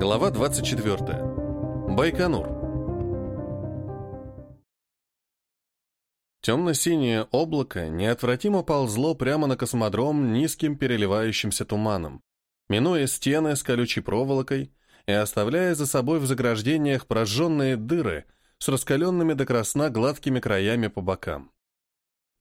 Глава 24. Байконур. Темно-синее облако неотвратимо ползло прямо на космодром низким переливающимся туманом, минуя стены с колючей проволокой и оставляя за собой в заграждениях прожженные дыры с раскаленными до красна гладкими краями по бокам.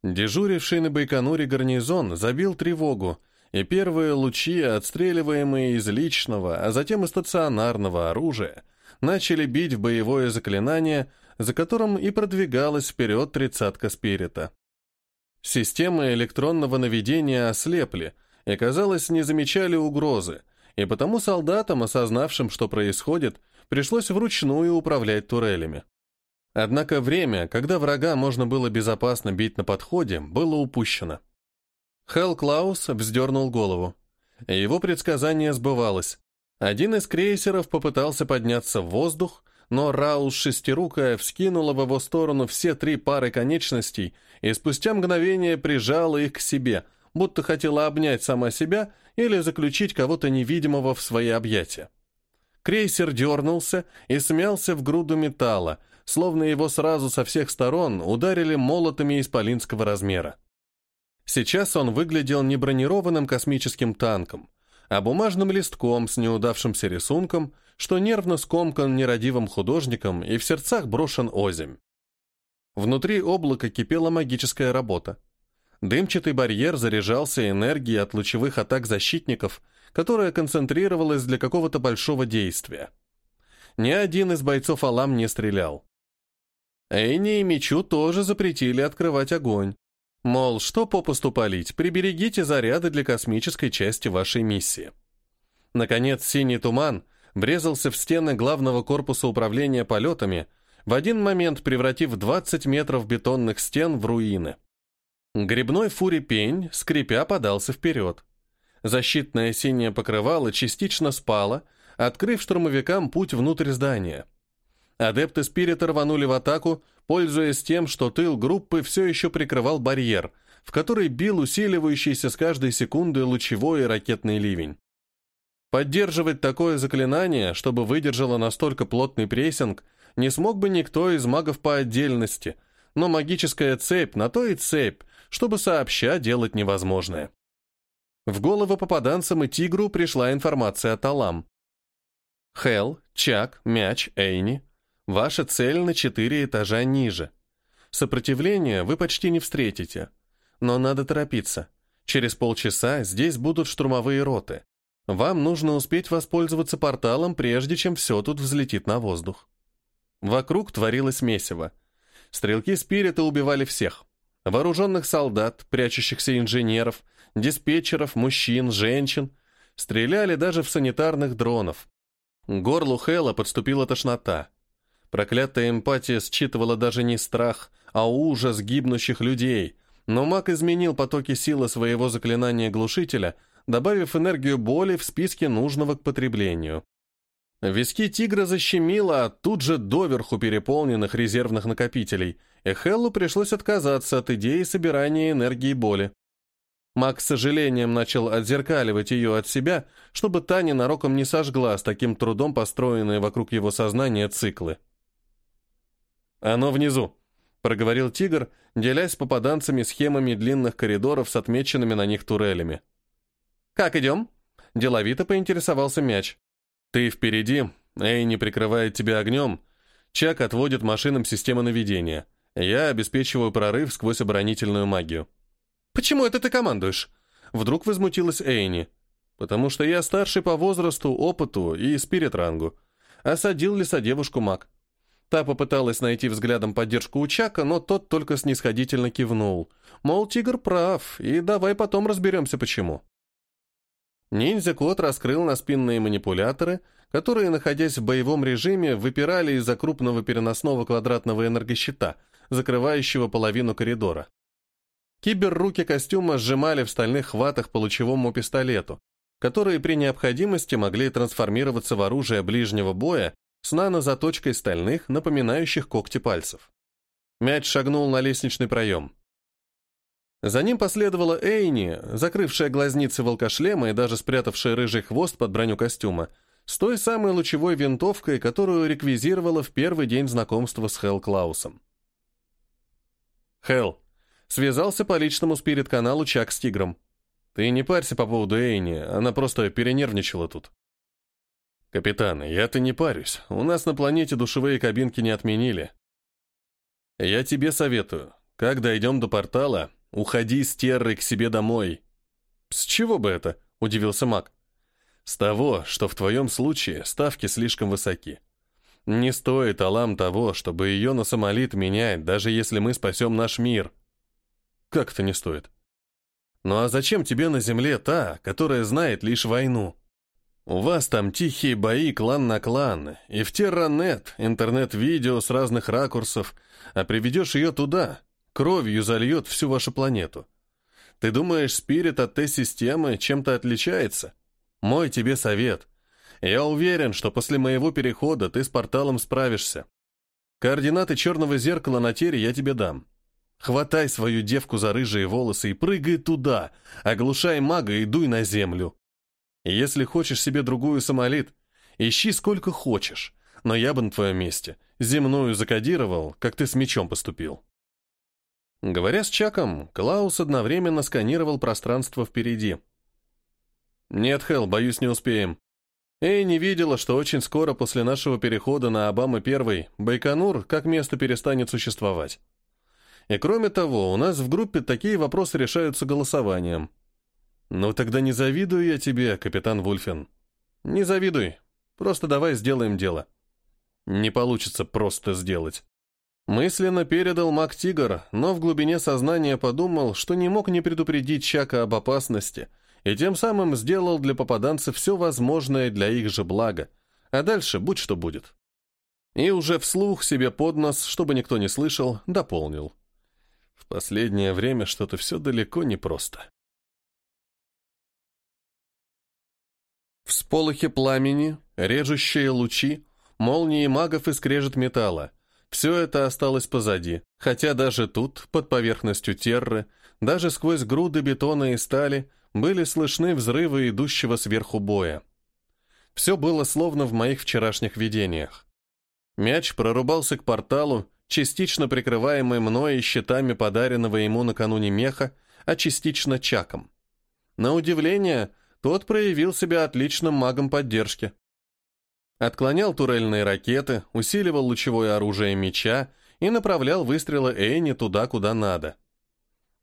Дежуривший на Байконуре гарнизон забил тревогу, и первые лучи, отстреливаемые из личного, а затем и стационарного оружия, начали бить в боевое заклинание, за которым и продвигалась вперед тридцатка спирита. Системы электронного наведения ослепли и, казалось, не замечали угрозы, и потому солдатам, осознавшим, что происходит, пришлось вручную управлять турелями. Однако время, когда врага можно было безопасно бить на подходе, было упущено. Хелл Клаус вздернул голову. Его предсказание сбывалось. Один из крейсеров попытался подняться в воздух, но Раус Шестирукая вскинула в его сторону все три пары конечностей и спустя мгновение прижала их к себе, будто хотела обнять сама себя или заключить кого-то невидимого в свои объятия. Крейсер дернулся и смялся в груду металла, словно его сразу со всех сторон ударили молотами исполинского размера. Сейчас он выглядел не бронированным космическим танком, а бумажным листком с неудавшимся рисунком, что нервно скомкан нерадивым художником и в сердцах брошен озимь. Внутри облака кипела магическая работа. Дымчатый барьер заряжался энергией от лучевых атак защитников, которая концентрировалась для какого-то большого действия. Ни один из бойцов Алам не стрелял. Эйни и Мечу тоже запретили открывать огонь. Мол, что попусту палить, приберегите заряды для космической части вашей миссии. Наконец, синий туман врезался в стены главного корпуса управления полетами, в один момент превратив 20 метров бетонных стен в руины. Грибной фури-пень, скрипя, подался вперед. Защитное синее покрывало частично спало, открыв штурмовикам путь внутрь здания. Адепты Спирита рванули в атаку, пользуясь тем, что тыл группы все еще прикрывал барьер, в который бил усиливающийся с каждой секундой лучевой и ракетный ливень. Поддерживать такое заклинание, чтобы выдержало настолько плотный прессинг, не смог бы никто из магов по отдельности, но магическая цепь на то и цепь, чтобы сообща делать невозможное. В голову попаданцам и тигру пришла информация от Алам. Хел, Чак, Мяч, Эйни Ваша цель на четыре этажа ниже. Сопротивления вы почти не встретите. Но надо торопиться. Через полчаса здесь будут штурмовые роты. Вам нужно успеть воспользоваться порталом, прежде чем все тут взлетит на воздух. Вокруг творилось месиво. Стрелки Спирита убивали всех. Вооруженных солдат, прячущихся инженеров, диспетчеров, мужчин, женщин. Стреляли даже в санитарных дронов. К горлу Хэлла подступила тошнота. Проклятая эмпатия считывала даже не страх, а ужас гибнущих людей. Но маг изменил потоки силы своего заклинания глушителя, добавив энергию боли в списке нужного к потреблению. Виски тигра защемило от тут же доверху переполненных резервных накопителей, и Хеллу пришлось отказаться от идеи собирания энергии боли. Маг с сожалением начал отзеркаливать ее от себя, чтобы та ненароком не сожгла с таким трудом построенные вокруг его сознания циклы. «Оно внизу», — проговорил тигр, делясь с попаданцами схемами длинных коридоров с отмеченными на них турелями. «Как идем?» — деловито поинтересовался мяч. «Ты впереди, Эй не прикрывает тебя огнем. Чак отводит машинам системы наведения. Я обеспечиваю прорыв сквозь оборонительную магию». «Почему это ты командуешь?» Вдруг возмутилась Эйни. «Потому что я старший по возрасту, опыту и спирит-рангу. Осадил лесодевушку маг. Та попыталась найти взглядом поддержку у Чака, но тот только снисходительно кивнул. Мол, тигр прав, и давай потом разберемся почему. Ниндзя-кот раскрыл наспинные манипуляторы, которые, находясь в боевом режиме, выпирали из-за крупного переносного квадратного энергощита, закрывающего половину коридора. Кибер-руки костюма сжимали в стальных хватах по лучевому пистолету, которые при необходимости могли трансформироваться в оружие ближнего боя с нано-заточкой стальных, напоминающих когти пальцев. Мяч шагнул на лестничный проем. За ним последовала Эйни, закрывшая глазницы волкошлема и даже спрятавшая рыжий хвост под броню костюма, с той самой лучевой винтовкой, которую реквизировала в первый день знакомства с Хелл Клаусом. Хелл, связался по личному спирит-каналу Чак с Тигром. Ты не парься по поводу Эйни, она просто перенервничала тут. Капитан, я-то не парюсь. У нас на планете душевые кабинки не отменили. Я тебе советую, как дойдем до портала, уходи с Терры к себе домой. С чего бы это? Удивился Мак. С того, что в твоем случае ставки слишком высоки. Не стоит Алам того, чтобы ее на самолит менять, даже если мы спасем наш мир. Как это не стоит? Ну а зачем тебе на земле та, которая знает лишь войну? У вас там тихие бои клан на клан, и в Терранет интернет-видео с разных ракурсов, а приведешь ее туда, кровью зальет всю вашу планету. Ты думаешь, спирит от Т-системы чем-то отличается? Мой тебе совет. Я уверен, что после моего перехода ты с порталом справишься. Координаты черного зеркала на тере я тебе дам. Хватай свою девку за рыжие волосы и прыгай туда, оглушай мага и дуй на землю. Если хочешь себе другую самолит, ищи сколько хочешь, но я бы на твоем месте земную закодировал, как ты с мечом поступил. Говоря с Чаком, Клаус одновременно сканировал пространство впереди. «Нет, Хелл, боюсь, не успеем. Эй, не видела, что очень скоро после нашего перехода на Обама-1 Байконур как место перестанет существовать. И кроме того, у нас в группе такие вопросы решаются голосованием. Ну тогда не завидую я тебе, капитан Вульфин. Не завидуй, просто давай сделаем дело. Не получится просто сделать. Мысленно передал Мак Тигр, но в глубине сознания подумал, что не мог не предупредить Чака об опасности — и тем самым сделал для попаданцев все возможное для их же блага, а дальше будь что будет. И уже вслух себе под нос, чтобы никто не слышал, дополнил. В последнее время что-то все далеко не просто. Всполохи пламени, режущие лучи, молнии магов и скрежет металла. Все это осталось позади, хотя даже тут, под поверхностью терры, даже сквозь груды бетона и стали, были слышны взрывы идущего сверху боя. Все было словно в моих вчерашних видениях. Мяч прорубался к порталу, частично прикрываемый мной щитами подаренного ему накануне меха, а частично чаком. На удивление, тот проявил себя отличным магом поддержки. Отклонял турельные ракеты, усиливал лучевое оружие меча и направлял выстрелы Эйни туда, куда надо.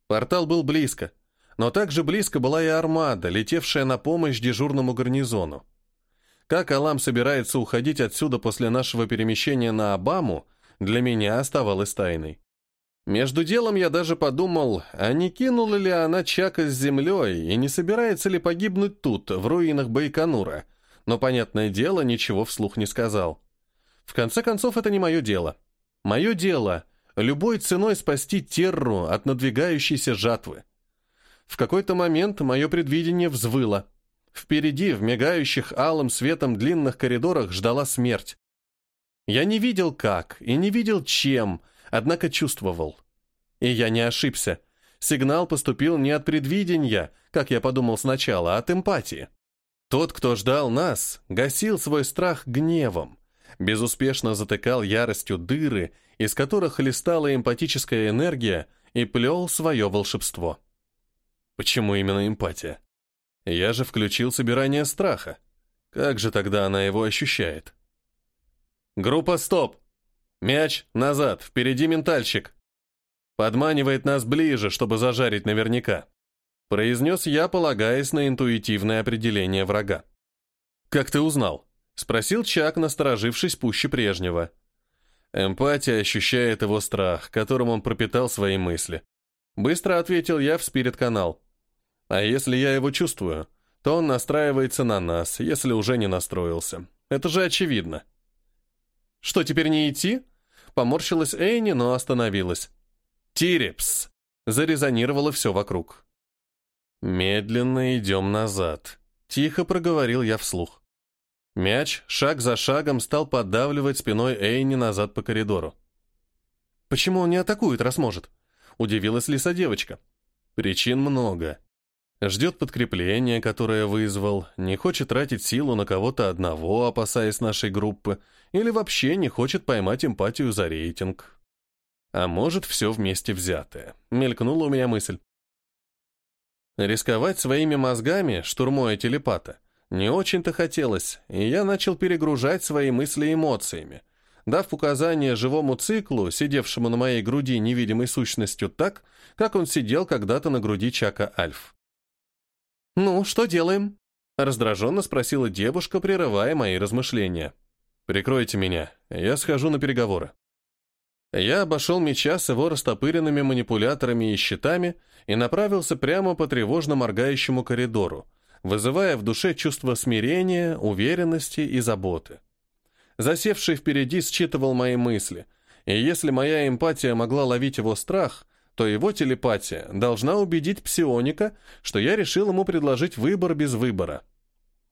Портал был близко — но также близко была и армада, летевшая на помощь дежурному гарнизону. Как Алам собирается уходить отсюда после нашего перемещения на Обаму, для меня оставалось тайной. Между делом я даже подумал, а не кинула ли она Чака с землей и не собирается ли погибнуть тут, в руинах Байконура, но, понятное дело, ничего вслух не сказал. В конце концов, это не мое дело. Мое дело — любой ценой спасти Терру от надвигающейся жатвы. В какой-то момент мое предвидение взвыло. Впереди, в мигающих алым светом длинных коридорах, ждала смерть. Я не видел как и не видел чем, однако чувствовал. И я не ошибся. Сигнал поступил не от предвидения, как я подумал сначала, а от эмпатии. Тот, кто ждал нас, гасил свой страх гневом, безуспешно затыкал яростью дыры, из которых хлестала эмпатическая энергия, и плел свое волшебство. Почему именно эмпатия? Я же включил собирание страха. Как же тогда она его ощущает? Группа «Стоп!» Мяч назад, впереди ментальщик. Подманивает нас ближе, чтобы зажарить наверняка. Произнес я, полагаясь на интуитивное определение врага. «Как ты узнал?» — спросил Чак, насторожившись пуще прежнего. Эмпатия ощущает его страх, которым он пропитал свои мысли. Быстро ответил я в спирит-канал. А если я его чувствую, то он настраивается на нас, если уже не настроился. Это же очевидно. Что, теперь не идти? Поморщилась Эйни, но остановилась. Тирепс! Зарезонировало все вокруг. Медленно идем назад. Тихо проговорил я вслух. Мяч шаг за шагом стал поддавливать спиной Эйни назад по коридору. «Почему он не атакует, раз может?» — удивилась лиса девочка. «Причин много. Ждет подкрепления, которое вызвал, не хочет тратить силу на кого-то одного, опасаясь нашей группы, или вообще не хочет поймать эмпатию за рейтинг. А может, все вместе взятое. Мелькнула у меня мысль. Рисковать своими мозгами, штурмуя телепата, не очень-то хотелось, и я начал перегружать свои мысли эмоциями, дав указание живому циклу, сидевшему на моей груди невидимой сущностью так, как он сидел когда-то на груди Чака Альф. «Ну, что делаем?» — раздраженно спросила девушка, прерывая мои размышления. «Прикройте меня, я схожу на переговоры». Я обошел меча с его растопыренными манипуляторами и щитами и направился прямо по тревожно моргающему коридору, вызывая в душе чувство смирения, уверенности и заботы. Засевший впереди считывал мои мысли, и если моя эмпатия могла ловить его страх, то его телепатия должна убедить псионика, что я решил ему предложить выбор без выбора.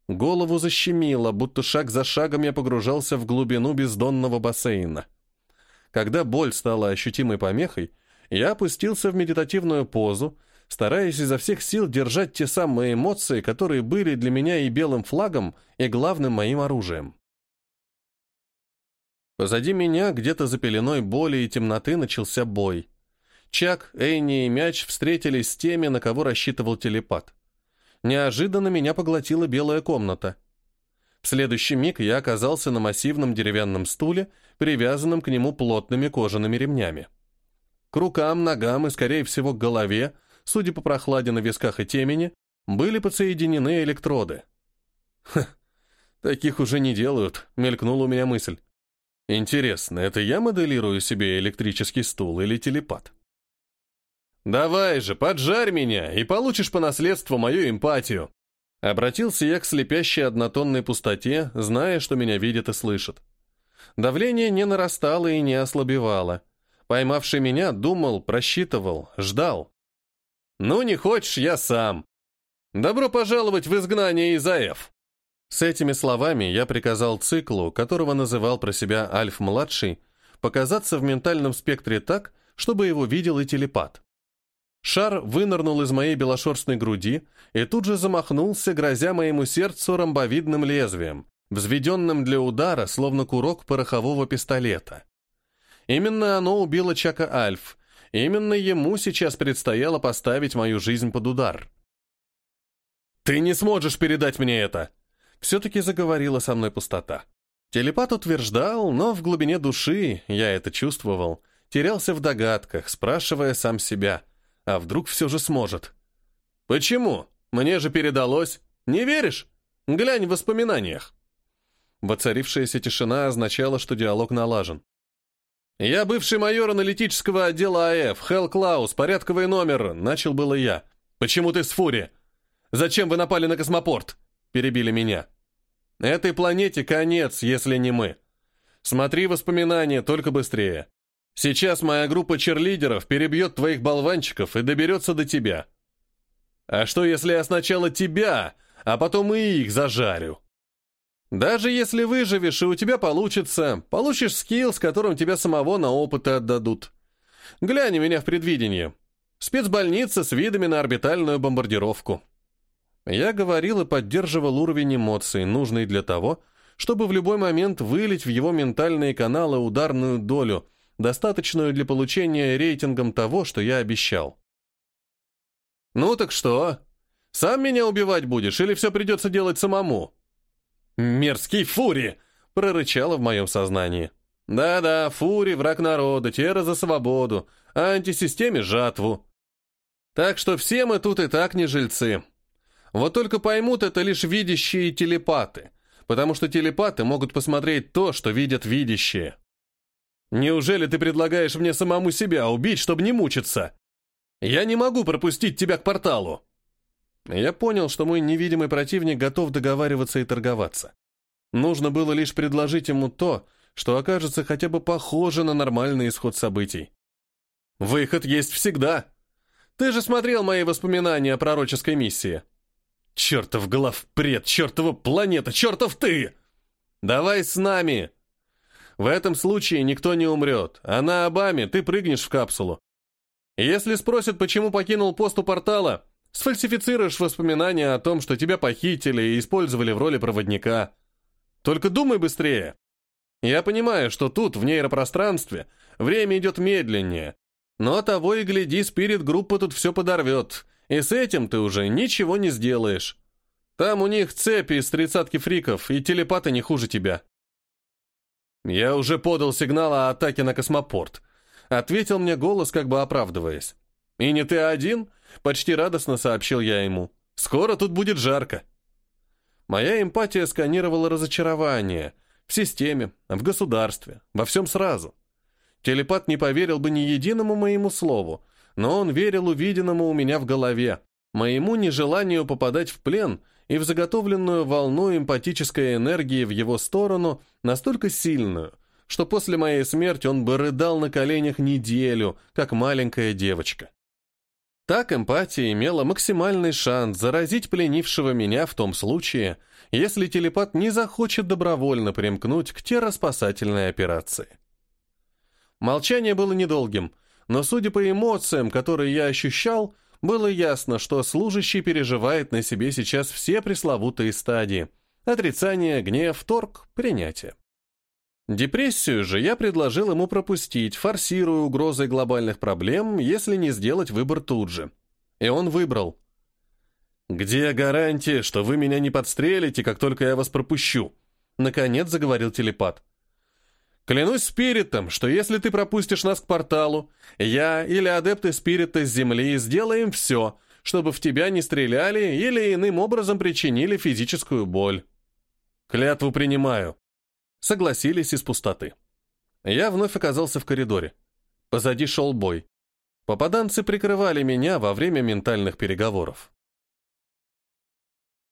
Голову защемило, будто шаг за шагом я погружался в глубину бездонного бассейна. Когда боль стала ощутимой помехой, я опустился в медитативную позу, стараясь изо всех сил держать те самые эмоции, которые были для меня и белым флагом, и главным моим оружием. Позади меня, где-то за пеленой боли и темноты, начался бой. Чак, Эйни и мяч встретились с теми, на кого рассчитывал телепат. Неожиданно меня поглотила белая комната. В следующий миг я оказался на массивном деревянном стуле, привязанном к нему плотными кожаными ремнями. К рукам, ногам и, скорее всего, к голове, судя по прохладе на висках и темени, были подсоединены электроды. «Ха, таких уже не делают», — мелькнула у меня мысль. «Интересно, это я моделирую себе электрический стул или телепат?» «Давай же, поджарь меня, и получишь по наследству мою эмпатию!» Обратился я к слепящей однотонной пустоте, зная, что меня видят и слышат. Давление не нарастало и не ослабевало. Поймавший меня думал, просчитывал, ждал. «Ну, не хочешь, я сам. Добро пожаловать в изгнание из АЭФ!» С этими словами я приказал циклу, которого называл про себя Альф-младший, показаться в ментальном спектре так, чтобы его видел и телепат. Шар вынырнул из моей белошерстной груди и тут же замахнулся, грозя моему сердцу ромбовидным лезвием, взведенным для удара, словно курок порохового пистолета. Именно оно убило Чака Альф, именно ему сейчас предстояло поставить мою жизнь под удар. «Ты не сможешь передать мне это!» Все-таки заговорила со мной пустота. Телепат утверждал, но в глубине души, я это чувствовал, терялся в догадках, спрашивая сам себя – а вдруг все же сможет? Почему? Мне же передалось. Не веришь? Глянь в воспоминаниях. Воцарившаяся тишина означала, что диалог налажен. «Я бывший майор аналитического отдела АФ, Хелл Клаус, порядковый номер», — начал было я. «Почему ты с Фури? Зачем вы напали на космопорт?» — перебили меня. «Этой планете конец, если не мы. Смотри воспоминания, только быстрее. Сейчас моя группа черлидеров перебьет твоих болванчиков и доберется до тебя. А что, если я сначала тебя, а потом и их зажарю? Даже если выживешь, и у тебя получится, получишь скилл, с которым тебя самого на опыты отдадут. Глянь меня в предвидение. Спецбольница с видами на орбитальную бомбардировку. Я говорил и поддерживал уровень эмоций, нужный для того, чтобы в любой момент вылить в его ментальные каналы ударную долю, достаточную для получения рейтингом того, что я обещал. «Ну так что? Сам меня убивать будешь или все придется делать самому?» «Мерзкий Фури!» — прорычало в моем сознании. «Да-да, Фури — враг народа, Тера за свободу, а антисистеме — жатву. Так что все мы тут и так не жильцы. Вот только поймут это лишь видящие телепаты, потому что телепаты могут посмотреть то, что видят видящие». Неужели ты предлагаешь мне самому себя убить, чтобы не мучиться? Я не могу пропустить тебя к порталу. Я понял, что мой невидимый противник готов договариваться и торговаться. Нужно было лишь предложить ему то, что окажется хотя бы похоже на нормальный исход событий. Выход есть всегда. Ты же смотрел мои воспоминания о пророческой миссии. Чертов главпред, чертова планета, чертов ты! Давай с нами! В этом случае никто не умрет, а на Обаме ты прыгнешь в капсулу. Если спросят, почему покинул пост у портала, Сфальсифицируешь воспоминания о том, что тебя похитили и использовали в роли проводника. Только думай быстрее. Я понимаю, что тут, в нейропространстве, время идет медленнее, но того и гляди, спирит-группа тут все подорвет, и с этим ты уже ничего не сделаешь. Там у них цепи из тридцатки фриков, и телепаты не хуже тебя. Я уже подал сигнал о атаке на космопорт. Ответил мне голос, как бы оправдываясь. «И не ты один?» — почти радостно сообщил я ему. «Скоро тут будет жарко». Моя эмпатия сканировала разочарование. В системе, в государстве, во всем сразу. Телепат не поверил бы ни единому моему слову, но он верил увиденному у меня в голове, моему нежеланию попадать в плен и в заготовленную волну эмпатической энергии в его сторону настолько сильную, что после моей смерти он бы рыдал на коленях неделю, как маленькая девочка. Так эмпатия имела максимальный шанс заразить пленившего меня в том случае, если телепат не захочет добровольно примкнуть к терроспасательной операции. Молчание было недолгим, но, судя по эмоциям, которые я ощущал, было ясно, что служащий переживает на себе сейчас все пресловутые стадии – отрицание, гнев, торг, принятие. Депрессию же я предложил ему пропустить, форсируя угрозой глобальных проблем, если не сделать выбор тут же. И он выбрал. «Где гарантия, что вы меня не подстрелите, как только я вас пропущу?» Наконец заговорил телепат. «Клянусь спиритом, что если ты пропустишь нас к порталу, я или адепты спирита с земли сделаем все, чтобы в тебя не стреляли или иным образом причинили физическую боль. Клятву принимаю» согласились из пустоты. Я вновь оказался в коридоре. Позади шел бой. Попаданцы прикрывали меня во время ментальных переговоров.